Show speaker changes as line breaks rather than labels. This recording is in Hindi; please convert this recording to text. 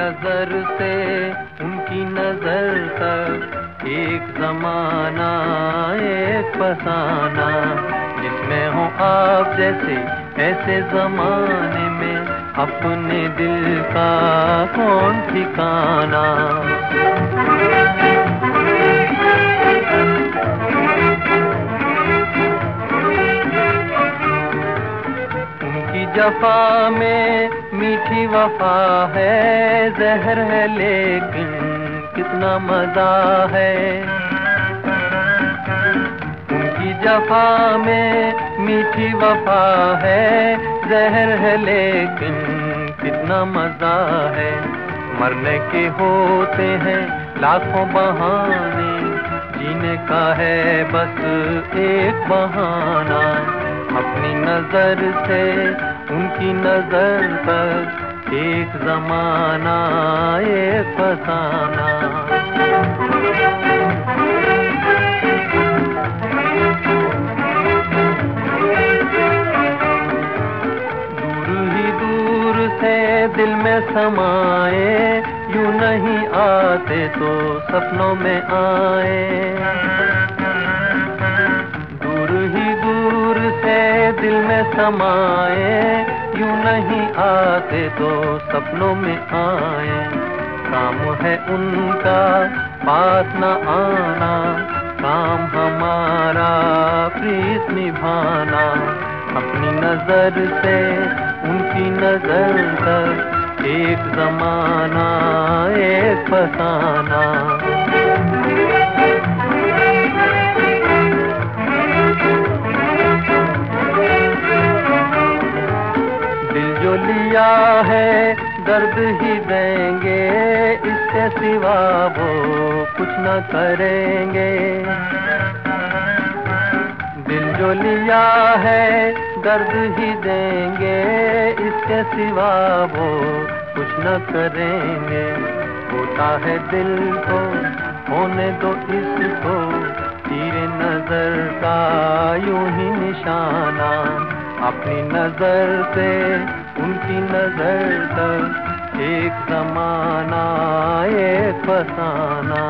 नज़र से उनकी नज़र तक एक जमाना, एक फसाना, जिसमें हो आप जैसे, ऐसे जमाने में अपने दिल का कौन ठिकाना? जफा में मीठी वफा है, जहर है लेकिन कितना मज़ा है। उनकी जफा में मीठी वफा है। जहर है लेकिन कितना मज़ा है। मरने के होते हैं लाखों बहाने। जीने का है बस एक बहाना। अपनी नज़र से उनकी नज़र पर एक जमाना, एक फसाना। दूर ही दूर से दिल में समाए, यूँ नहीं आते तो सपनों में आए। दूर ही दूर से दिल में समाए यूँ नहीं आते तो सपनों में आए? काम है उनका, पास न आना। काम हमारा, प्रीत निभाना। अपनी नज़र से, उनकी नज़र तक एक जमाना, एक फसाना। लिया है, दर्द ही देंगे, इसके सिवा वो कुछ न करेंगे। दिल जो लिया है, दर्द ही देंगे, इसके सिवा वो कुछ न करेंगे। होता है दिल को, होने दो इसको, तीर नज़र का यूँ ही निशाना। अपनी नज़र से उनकी नज़र तक एक समाना एक फसाना।